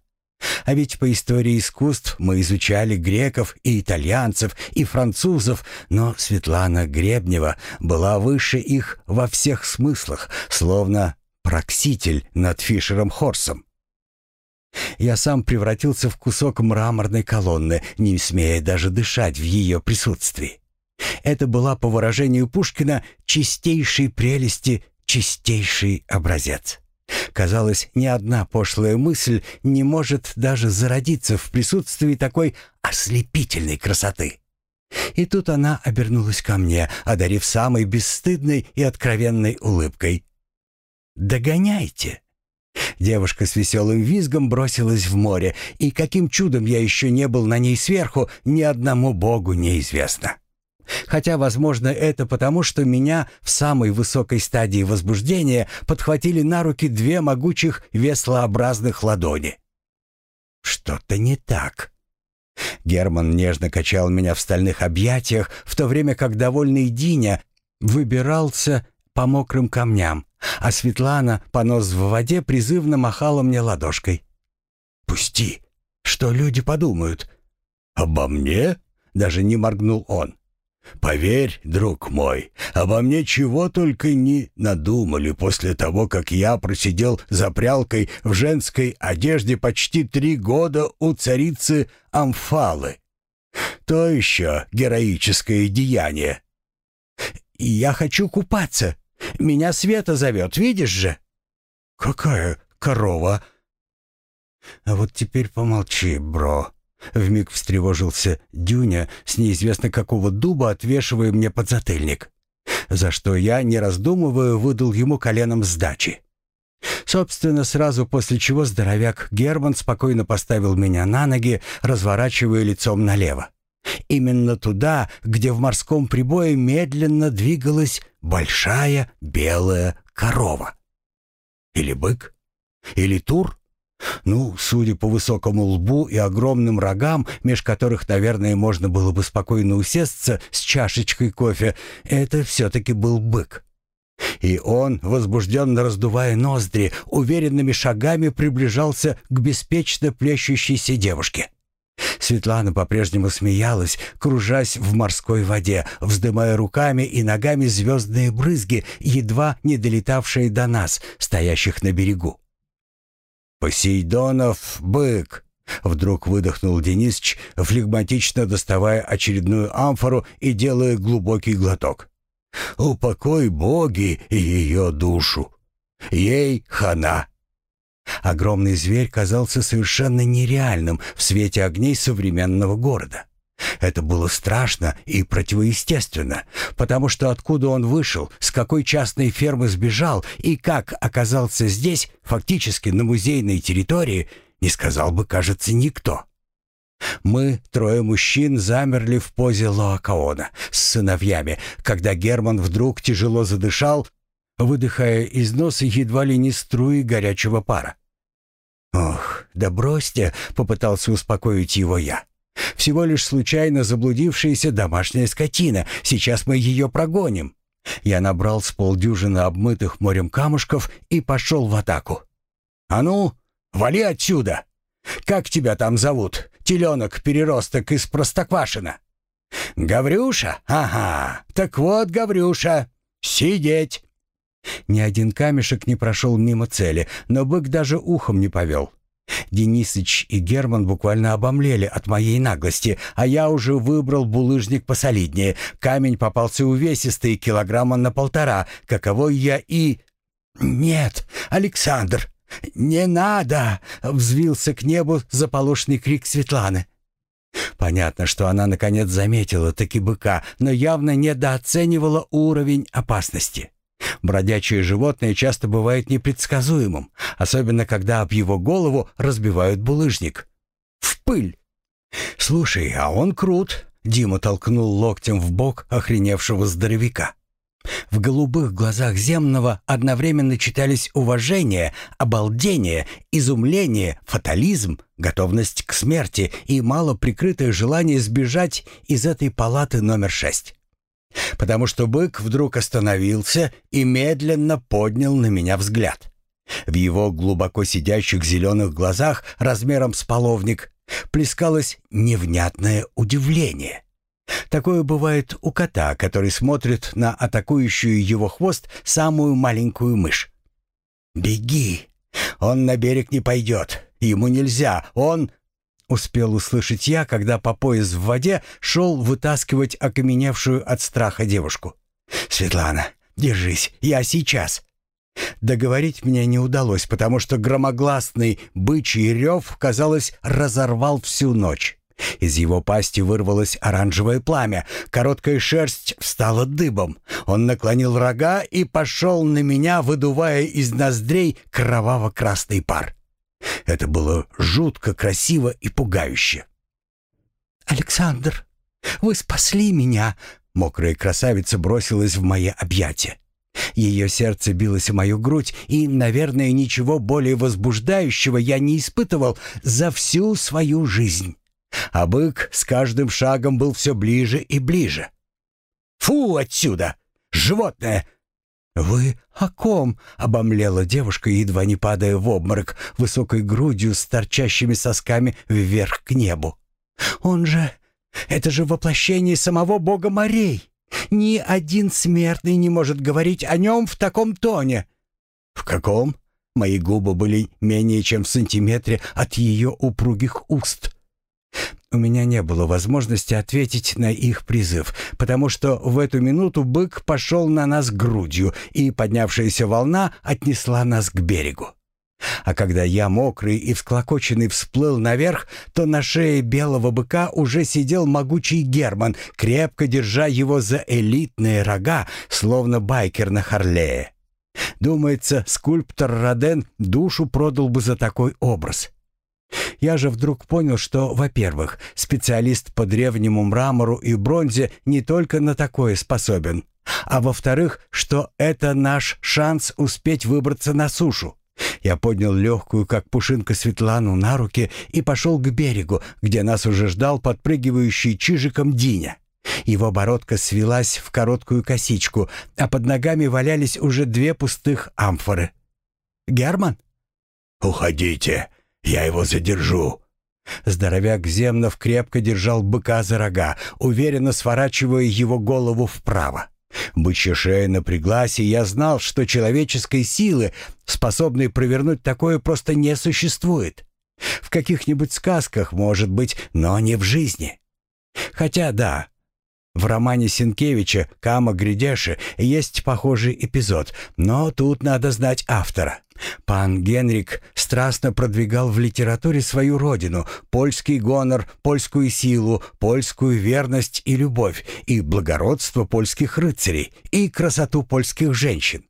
А ведь по истории искусств мы изучали греков и итальянцев, и французов, но Светлана Гребнева была выше их во всех смыслах, словно прокситель над Фишером Хорсом. Я сам превратился в кусок мраморной колонны, не смея даже дышать в ее присутствии. Это была, по выражению Пушкина, чистейшей прелести, чистейший образец. Казалось, ни одна пошлая мысль не может даже зародиться в присутствии такой ослепительной красоты. И тут она обернулась ко мне, одарив самой бесстыдной и откровенной улыбкой. «Догоняйте!» Девушка с веселым визгом бросилась в море, и каким чудом я еще не был на ней сверху, ни одному богу неизвестно. Хотя, возможно, это потому, что меня в самой высокой стадии возбуждения подхватили на руки две могучих веслообразных ладони. Что-то не так. Герман нежно качал меня в стальных объятиях, в то время как довольный Диня выбирался по мокрым камням, а Светлана, понос в воде, призывно махала мне ладошкой. «Пусти! Что люди подумают?» «Обо мне?» — даже не моргнул он. Поверь, друг мой, обо мне чего только не надумали после того, как я просидел за прялкой в женской одежде почти три года у царицы Амфалы. То еще героическое деяние. Я хочу купаться. Меня Света зовет, видишь же? Какая корова? А вот теперь помолчи, бро. Вмиг встревожился Дюня с неизвестно какого дуба, отвешивая мне подзатыльник. За что я, не раздумывая, выдал ему коленом сдачи. Собственно, сразу после чего здоровяк Герман спокойно поставил меня на ноги, разворачивая лицом налево. Именно туда, где в морском прибое медленно двигалась большая белая корова. Или бык? Или тур? Ну, судя по высокому лбу и огромным рогам, меж которых, наверное, можно было бы спокойно усесться с чашечкой кофе, это все-таки был бык. И он, возбужденно раздувая ноздри, уверенными шагами приближался к беспечно плещущейся девушке. Светлана по-прежнему смеялась, кружась в морской воде, вздымая руками и ногами звездные брызги, едва не долетавшие до нас, стоящих на берегу. «Посейдонов бык!» Вдруг выдохнул Денисыч, флегматично доставая очередную амфору и делая глубокий глоток. «Упокой боги ее душу! Ей хана!» Огромный зверь казался совершенно нереальным в свете огней современного города. Это было страшно и противоестественно, потому что откуда он вышел, с какой частной фермы сбежал и как оказался здесь, фактически на музейной территории, не сказал бы, кажется, никто. Мы, трое мужчин, замерли в позе Лоакаона с сыновьями, когда Герман вдруг тяжело задышал, выдыхая из носа едва ли не струи горячего пара. «Ох, да бросьте!» — попытался успокоить его я. Всего лишь случайно заблудившаяся домашняя скотина. Сейчас мы ее прогоним. Я набрал с полдюжины обмытых морем камушков и пошел в атаку. «А ну, вали отсюда! Как тебя там зовут? Теленок-переросток из Простоквашина?» «Гаврюша? Ага, так вот, Гаврюша, сидеть!» Ни один камешек не прошел мимо цели, но бык даже ухом не повел. Денисыч и Герман буквально обомлели от моей наглости, а я уже выбрал булыжник посолиднее. Камень попался увесистый, килограмма на полтора, каковой я и... «Нет, Александр, не надо!» — взвился к небу заполошный крик Светланы. Понятно, что она наконец заметила таки быка, но явно недооценивала уровень опасности. Бродячее животное часто бывает непредсказуемым, особенно когда об его голову разбивают булыжник. В пыль! «Слушай, а он крут!» — Дима толкнул локтем в бок охреневшего здоровяка. В голубых глазах земного одновременно читались уважение, обалдение, изумление, фатализм, готовность к смерти и мало прикрытое желание сбежать из этой палаты номер шесть. Потому что бык вдруг остановился и медленно поднял на меня взгляд. В его глубоко сидящих зеленых глазах размером с половник плескалось невнятное удивление. Такое бывает у кота, который смотрит на атакующую его хвост самую маленькую мышь. «Беги! Он на берег не пойдет. Ему нельзя. Он...» Успел услышать я, когда по пояс в воде шел вытаскивать окаменевшую от страха девушку. «Светлана, держись, я сейчас!» Договорить мне не удалось, потому что громогласный бычий рев, казалось, разорвал всю ночь. Из его пасти вырвалось оранжевое пламя, короткая шерсть встала дыбом. Он наклонил рога и пошел на меня, выдувая из ноздрей кроваво-красный пар. Это было жутко красиво и пугающе. «Александр, вы спасли меня!» Мокрая красавица бросилась в мои объятия. Ее сердце билось в мою грудь, и, наверное, ничего более возбуждающего я не испытывал за всю свою жизнь. А бык с каждым шагом был все ближе и ближе. «Фу отсюда! Животное!» «Вы о ком?» — обомлела девушка, едва не падая в обморок, высокой грудью с торчащими сосками вверх к небу. «Он же... Это же воплощение самого бога морей! Ни один смертный не может говорить о нем в таком тоне!» «В каком?» Мои губы были менее чем в сантиметре от ее упругих уст. У меня не было возможности ответить на их призыв, потому что в эту минуту бык пошел на нас грудью, и поднявшаяся волна отнесла нас к берегу. А когда я, мокрый и всклокоченный, всплыл наверх, то на шее белого быка уже сидел могучий Герман, крепко держа его за элитные рога, словно байкер на Харлее. Думается, скульптор Роден душу продал бы за такой образ. Я же вдруг понял, что, во-первых, специалист по древнему мрамору и бронзе не только на такое способен, а во-вторых, что это наш шанс успеть выбраться на сушу. Я поднял легкую, как пушинка, Светлану на руки и пошел к берегу, где нас уже ждал подпрыгивающий чижиком Диня. Его бородка свелась в короткую косичку, а под ногами валялись уже две пустых амфоры. «Герман?» «Уходите!» «Я его задержу». Здоровяк Земнов крепко держал быка за рога, уверенно сворачивая его голову вправо. Бычья шея напряглась, и я знал, что человеческой силы, способной провернуть такое, просто не существует. В каких-нибудь сказках, может быть, но не в жизни. Хотя да, в романе Сенкевича «Кама Гридеши» есть похожий эпизод, но тут надо знать автора. Пан Генрик страстно продвигал в литературе свою родину, польский гонор, польскую силу, польскую верность и любовь, и благородство польских рыцарей, и красоту польских женщин.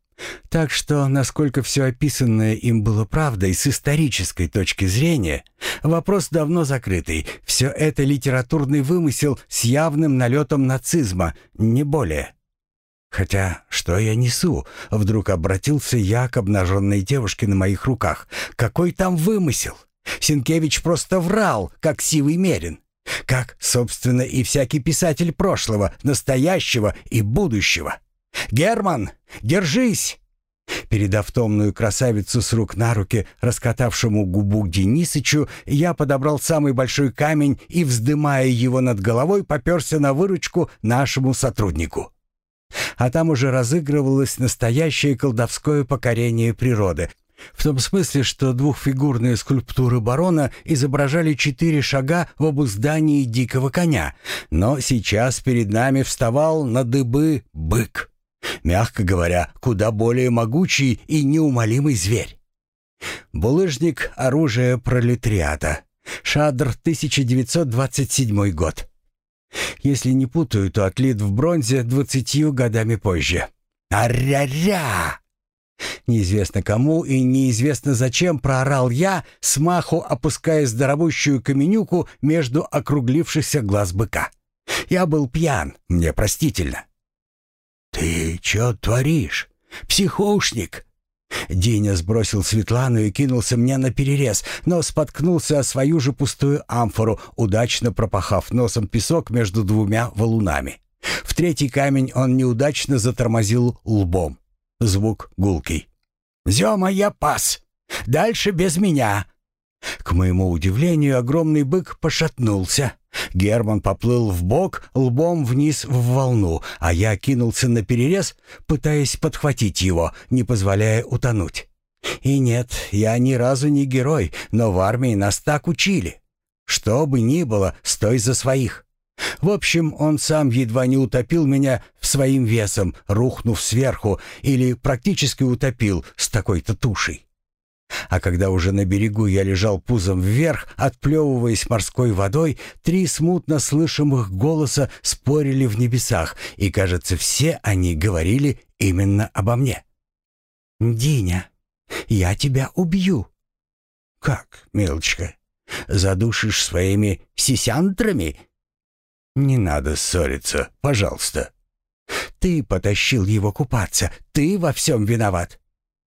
Так что, насколько все описанное им было правдой с исторической точки зрения, вопрос давно закрытый. Все это литературный вымысел с явным налетом нацизма, не более. Хотя, что я несу? Вдруг обратился я к обнаженной девушке на моих руках. Какой там вымысел? Синкевич просто врал, как сивый мерин. Как, собственно, и всякий писатель прошлого, настоящего и будущего. «Герман, держись!» Передав томную красавицу с рук на руки, раскатавшему губу Денисычу, я подобрал самый большой камень и, вздымая его над головой, поперся на выручку нашему сотруднику. А там уже разыгрывалось настоящее колдовское покорение природы, в том смысле, что двухфигурные скульптуры барона изображали четыре шага в обуздании дикого коня, но сейчас перед нами вставал на дыбы бык. Мягко говоря, куда более могучий и неумолимый зверь. Булыжник — оружие пролетариата. Шадр, 1927 год. Если не путаю, то отлит в бронзе двадцатью годами позже. «Аря-ря!» Неизвестно кому и неизвестно зачем проорал я, смаху опуская здоровущую каменюку между округлившихся глаз быка. Я был пьян, мне простительно. «Ты чё творишь? Психушник!» Диня сбросил Светлану и кинулся мне на перерез, но споткнулся о свою же пустую амфору, удачно пропахав носом песок между двумя валунами. В третий камень он неудачно затормозил лбом. Звук гулкий. «Зёма, я пас! Дальше без меня!» К моему удивлению, огромный бык пошатнулся. Герман поплыл в бок, лбом вниз в волну, а я кинулся на перерез, пытаясь подхватить его, не позволяя утонуть. И нет, я ни разу не герой, но в армии нас так учили. Что бы ни было, стой за своих. В общем, он сам едва не утопил меня своим весом, рухнув сверху, или практически утопил с такой-то тушей. А когда уже на берегу я лежал пузом вверх, отплевываясь морской водой, три смутно слышимых голоса спорили в небесах, и, кажется, все они говорили именно обо мне. «Диня, я тебя убью». «Как, мелочка, задушишь своими сисянтрами?» «Не надо ссориться, пожалуйста». «Ты потащил его купаться, ты во всем виноват».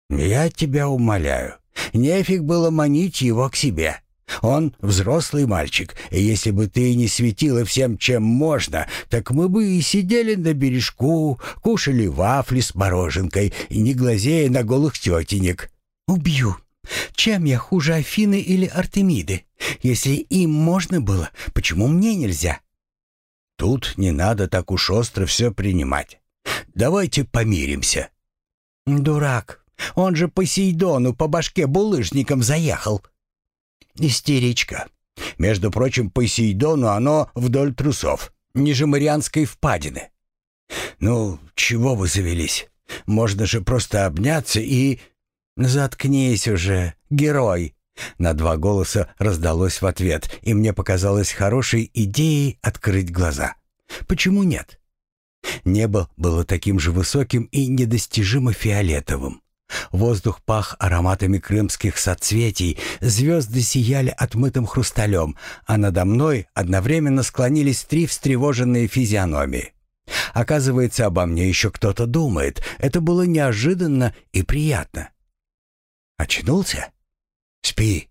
«Я тебя умоляю, нефиг было манить его к себе. Он взрослый мальчик, и если бы ты не светила всем, чем можно, так мы бы и сидели на бережку, кушали вафли с мороженкой, не глазея на голых тетенек». «Убью. Чем я хуже Афины или Артемиды? Если им можно было, почему мне нельзя?» Тут не надо так уж остро все принимать. Давайте помиримся». «Дурак, он же Посейдону по башке булыжником заехал». «Истеричка. Между прочим, Посейдону оно вдоль трусов, ниже Марианской впадины». «Ну, чего вы завелись? Можно же просто обняться и...» «Заткнись уже, герой!» На два голоса раздалось в ответ, и мне показалось хорошей идеей открыть глаза. Почему нет? Небо было таким же высоким и недостижимо фиолетовым. Воздух пах ароматами крымских соцветий, звезды сияли отмытым хрусталем, а надо мной одновременно склонились три встревоженные физиономии. Оказывается, обо мне еще кто-то думает. Это было неожиданно и приятно. Очнулся? Спи.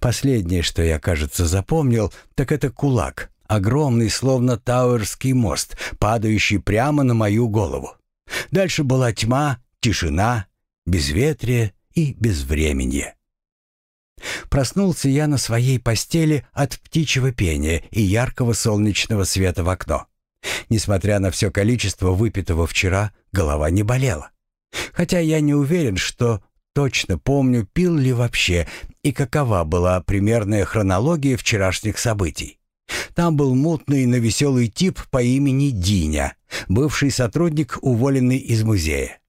Последнее, что я, кажется, запомнил, так это кулак, огромный, словно Тауэрский мост, падающий прямо на мою голову. Дальше была тьма, тишина, безветрие и безвременье. Проснулся я на своей постели от птичьего пения и яркого солнечного света в окно. Несмотря на все количество выпитого вчера, голова не болела. Хотя я не уверен, что точно помню, пил ли вообще и какова была примерная хронология вчерашних событий. Там был мутный, но веселый тип по имени Диня, бывший сотрудник, уволенный из музея.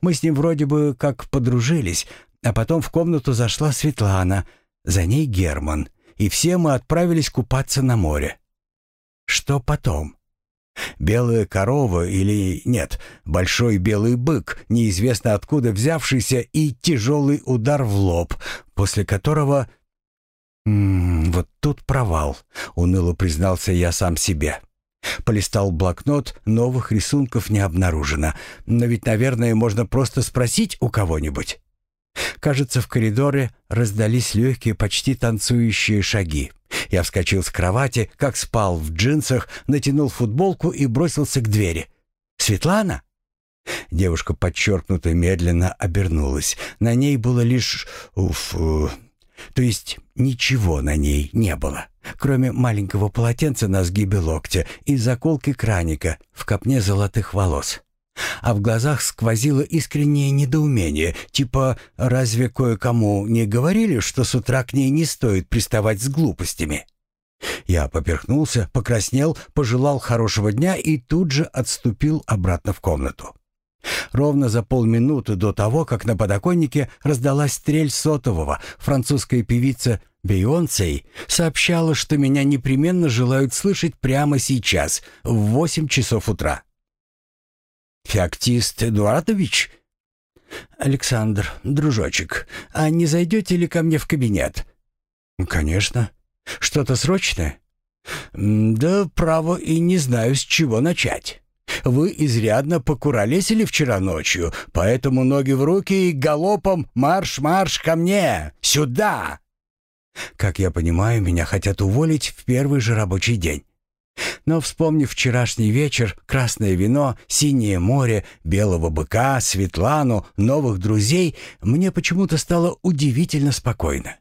Мы с ним вроде бы как подружились, а потом в комнату зашла Светлана, за ней Герман, и все мы отправились купаться на море. Что потом? Белая корова или нет, большой белый бык, неизвестно откуда взявшийся, и тяжелый удар в лоб, после которого... «М «Вот тут провал», — уныло признался я сам себе. Полистал блокнот, новых рисунков не обнаружено, но ведь, наверное, можно просто спросить у кого-нибудь. Кажется, в коридоре раздались легкие, почти танцующие шаги. Я вскочил с кровати, как спал в джинсах, натянул футболку и бросился к двери. Светлана?» Девушка подчеркнуто медленно обернулась. На ней было лишь... Уф... Э, то есть ничего на ней не было, кроме маленького полотенца на сгибе локтя и заколки краника в копне золотых волос. А в глазах сквозило искреннее недоумение, типа «разве кое-кому не говорили, что с утра к ней не стоит приставать с глупостями?» Я поперхнулся, покраснел, пожелал хорошего дня и тут же отступил обратно в комнату. Ровно за полминуты до того, как на подоконнике раздалась стрель сотового, французская певица Бейонсей сообщала, что меня непременно желают слышать прямо сейчас, в восемь часов утра. «Феоктист Эдуардович?» «Александр, дружочек, а не зайдете ли ко мне в кабинет?» «Конечно. Что-то срочное?» «Да, право, и не знаю, с чего начать». Вы изрядно покуролесили вчера ночью, поэтому ноги в руки и галопом марш-марш ко мне! Сюда!» Как я понимаю, меня хотят уволить в первый же рабочий день. Но, вспомнив вчерашний вечер, красное вино, синее море, белого быка, Светлану, новых друзей, мне почему-то стало удивительно спокойно.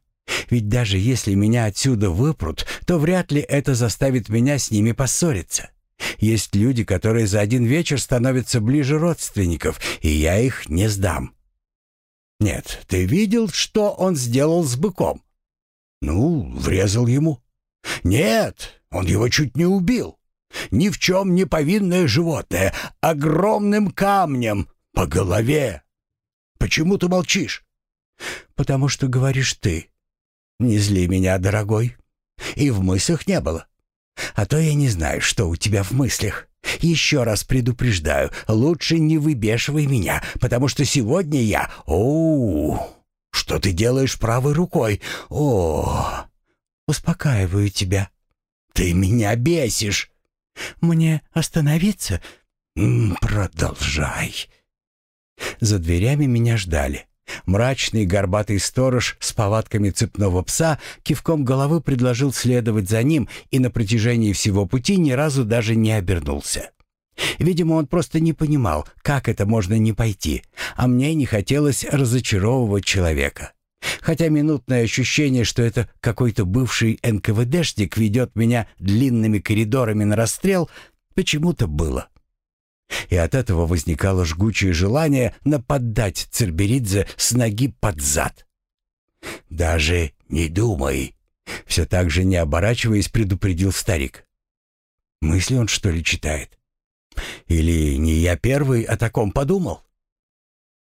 Ведь даже если меня отсюда выпрут, то вряд ли это заставит меня с ними поссориться. Есть люди, которые за один вечер становятся ближе родственников, и я их не сдам. Нет, ты видел, что он сделал с быком? Ну, врезал ему. Нет, он его чуть не убил. Ни в чем не повинное животное, огромным камнем по голове. Почему ты молчишь? Потому что говоришь ты. Не зли меня, дорогой. И в мыслях не было. А то я не знаю, что у тебя в мыслях. Еще раз предупреждаю, лучше не выбешивай меня, потому что сегодня я... Оу, что ты делаешь правой рукой? О, успокаиваю тебя. Ты меня бесишь. Мне остановиться? Продолжай. За дверями меня ждали. Мрачный горбатый сторож с повадками цепного пса кивком головы предложил следовать за ним и на протяжении всего пути ни разу даже не обернулся. Видимо, он просто не понимал, как это можно не пойти, а мне не хотелось разочаровывать человека. Хотя минутное ощущение, что это какой-то бывший НКВДшник ведет меня длинными коридорами на расстрел, почему-то было. И от этого возникало жгучее желание нападать Церберидзе с ноги под зад. «Даже не думай!» — все так же не оборачиваясь предупредил старик. Мысли он, что ли, читает? Или не я первый о таком подумал?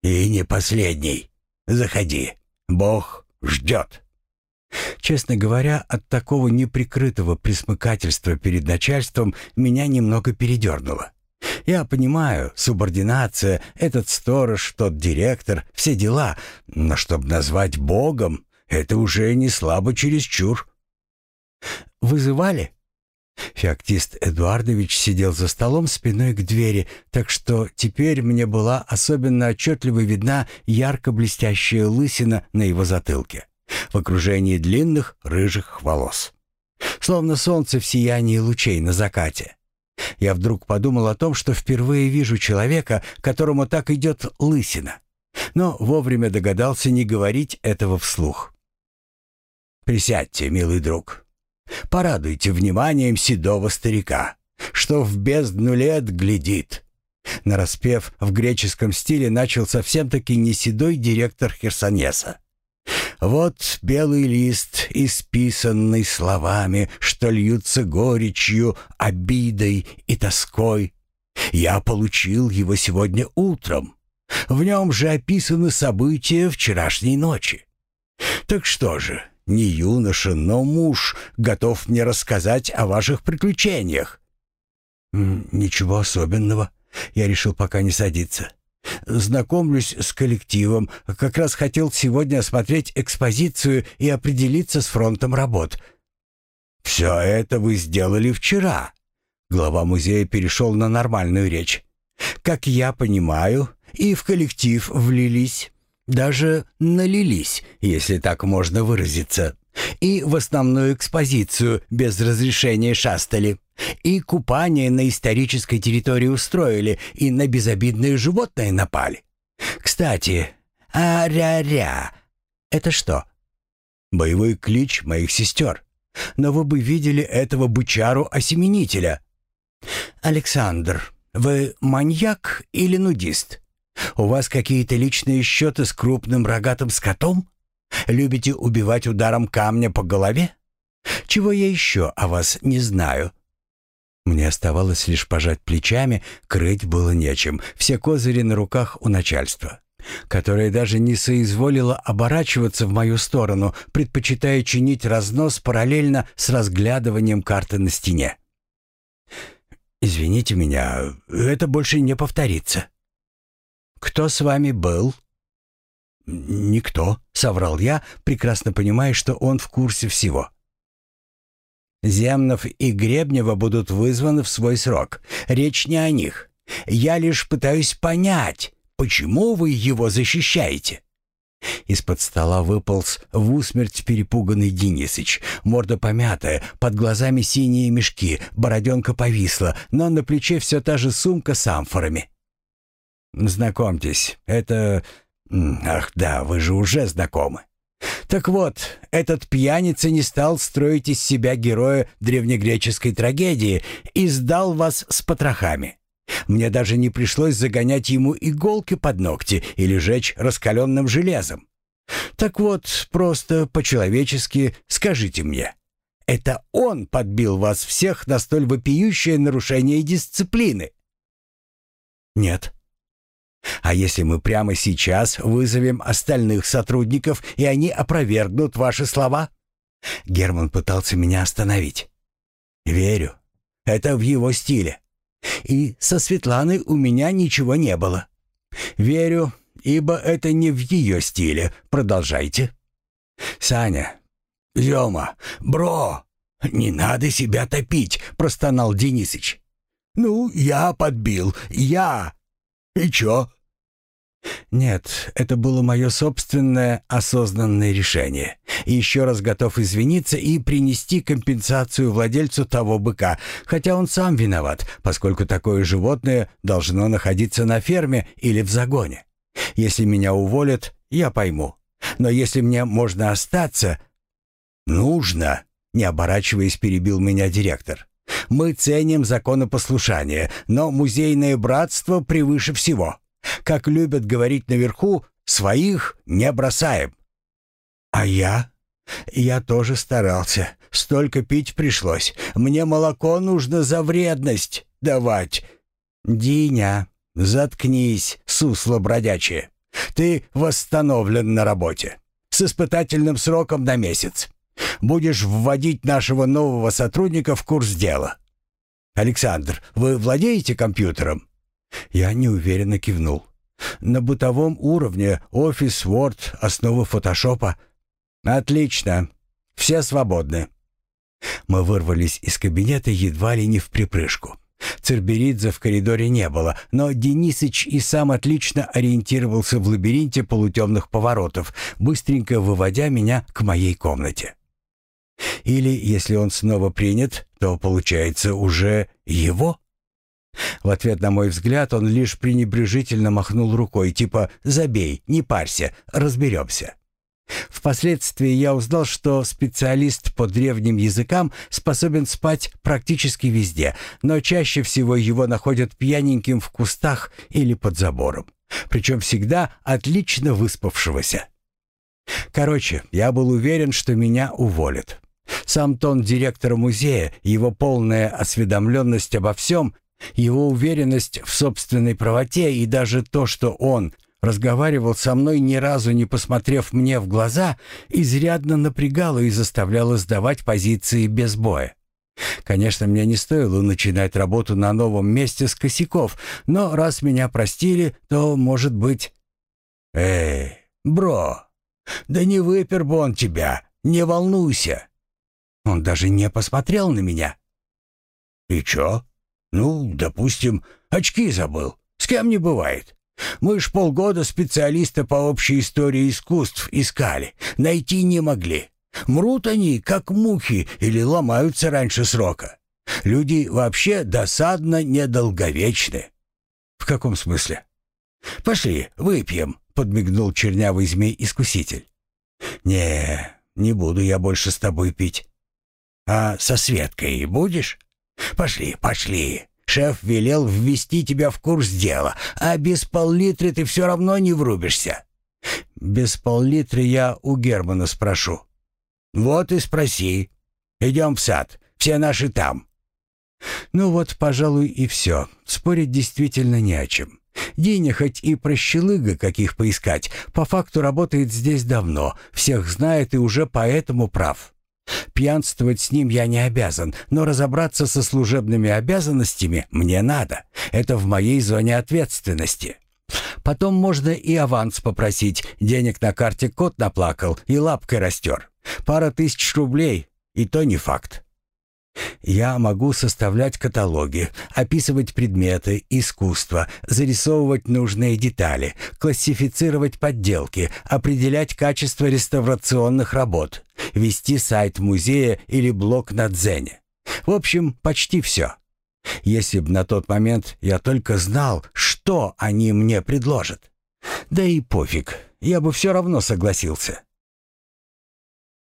И не последний. Заходи. Бог ждет. Честно говоря, от такого неприкрытого присмыкательства перед начальством меня немного передернуло. Я понимаю, субординация, этот сторож, тот директор, все дела, но чтобы назвать богом, это уже не слабо чересчур. Вызывали? Феоктист Эдуардович сидел за столом спиной к двери, так что теперь мне была особенно отчетливо видна ярко блестящая лысина на его затылке в окружении длинных рыжих волос. Словно солнце в сиянии лучей на закате. Я вдруг подумал о том, что впервые вижу человека, которому так идет лысина. Но вовремя догадался не говорить этого вслух. «Присядьте, милый друг. Порадуйте вниманием седого старика, что в бездну лет глядит». Нараспев в греческом стиле начал совсем-таки не седой директор Херсонеса. Вот белый лист, исписанный словами, что льются горечью, обидой и тоской. Я получил его сегодня утром. В нем же описаны события вчерашней ночи. Так что же, не юноша, но муж готов мне рассказать о ваших приключениях. Ничего особенного. Я решил пока не садиться. Знакомлюсь с коллективом. Как раз хотел сегодня осмотреть экспозицию и определиться с фронтом работ. Все это вы сделали вчера. Глава музея перешел на нормальную речь. Как я понимаю, и в коллектив влились. Даже налились, если так можно выразиться. И в основную экспозицию без разрешения шастали. И купание на исторической территории устроили, и на безобидные животные напали. Кстати, а-ря-ря — это что? Боевой клич моих сестер. Но вы бы видели этого бычару-осеменителя. Александр, вы маньяк или нудист? У вас какие-то личные счеты с крупным рогатым скотом? Любите убивать ударом камня по голове? Чего я еще о вас не знаю?» Мне оставалось лишь пожать плечами, крыть было нечем. Все козыри на руках у начальства, которое даже не соизволило оборачиваться в мою сторону, предпочитая чинить разнос параллельно с разглядыванием карты на стене. «Извините меня, это больше не повторится». «Кто с вами был?» «Никто», — соврал я, прекрасно понимая, что он в курсе всего. «Земнов и Гребнева будут вызваны в свой срок. Речь не о них. Я лишь пытаюсь понять, почему вы его защищаете?» Из-под стола выполз в усмерть перепуганный Денисыч. Морда помятая, под глазами синие мешки, бороденка повисла, но на плече все та же сумка с амфорами. «Знакомьтесь, это Ах да, вы же уже знакомы. Так вот, этот пьяница не стал строить из себя героя древнегреческой трагедии и сдал вас с потрохами. Мне даже не пришлось загонять ему иголки под ногти или жечь раскаленным железом. Так вот, просто по-человечески скажите мне, это он подбил вас всех на столь вопиющее нарушение дисциплины? Нет. А если мы прямо сейчас вызовем остальных сотрудников, и они опровергнут ваши слова? Герман пытался меня остановить. Верю. Это в его стиле. И со Светланой у меня ничего не было. Верю, ибо это не в ее стиле. Продолжайте. Саня. Лёма. Бро. Не надо себя топить, простонал Денисыч. Ну, я подбил. Я. «И чё?» Нет, это было мое собственное осознанное решение. еще раз готов извиниться и принести компенсацию владельцу того быка, хотя он сам виноват, поскольку такое животное должно находиться на ферме или в загоне. Если меня уволят, я пойму. Но если мне можно остаться... Нужно, не оборачиваясь, перебил меня директор. Мы ценим законопослушание, но музейное братство превыше всего. Как любят говорить наверху, своих не бросаем. А я? Я тоже старался. Столько пить пришлось. Мне молоко нужно за вредность давать. Диня, заткнись, сусло бродячее. Ты восстановлен на работе. С испытательным сроком на месяц. Будешь вводить нашего нового сотрудника в курс дела. Александр, вы владеете компьютером? Я неуверенно кивнул. На бытовом уровне офис, Word, основы фотошопа. Отлично. Все свободны. Мы вырвались из кабинета едва ли не в припрыжку. Церберидзе в коридоре не было, но Денисыч и сам отлично ориентировался в лабиринте полутемных поворотов, быстренько выводя меня к моей комнате. Или, если он снова принят, то получается уже его? В ответ на мой взгляд он лишь пренебрежительно махнул рукой, типа «забей, не парься, разберемся». Впоследствии я узнал, что специалист по древним языкам способен спать практически везде, но чаще всего его находят пьяненьким в кустах или под забором. Причем всегда отлично выспавшегося. Короче, я был уверен, что меня уволят. Сам тон директора музея, его полная осведомленность обо всем, его уверенность в собственной правоте и даже то, что он разговаривал со мной, ни разу не посмотрев мне в глаза, изрядно напрягало и заставляло сдавать позиции без боя. Конечно, мне не стоило начинать работу на новом месте с косяков, но раз меня простили, то, может быть... «Эй, бро, да не выпер бы он тебя, не волнуйся!» Он даже не посмотрел на меня. «И чё? Ну, допустим, очки забыл. С кем не бывает. Мы ж полгода специалиста по общей истории искусств искали. Найти не могли. Мрут они, как мухи, или ломаются раньше срока. Люди вообще досадно недолговечны. В каком смысле? Пошли, выпьем, подмигнул чернявый змей-искуситель. Не, не буду я больше с тобой пить. А со Светкой будешь? Пошли, пошли. Шеф велел ввести тебя в курс дела, а без пол-литра ты все равно не врубишься. Без пол-литра я у Германа спрошу. Вот и спроси. Идем в сад, все наши там. Ну вот, пожалуй, и все. Спорить действительно не о чем. Диня хоть и прощелыга, каких поискать, по факту работает здесь давно, всех знает и уже поэтому прав. Пьянствовать с ним я не обязан, но разобраться со служебными обязанностями мне надо. Это в моей зоне ответственности. Потом можно и аванс попросить. Денег на карте кот наплакал и лапкой растер. Пара тысяч рублей, и то не факт. Я могу составлять каталоги, описывать предметы, искусство, зарисовывать нужные детали, классифицировать подделки, определять качество реставрационных работ, вести сайт музея или блог на Дзене. В общем, почти все. Если б на тот момент я только знал, что они мне предложат. Да и пофиг, я бы все равно согласился.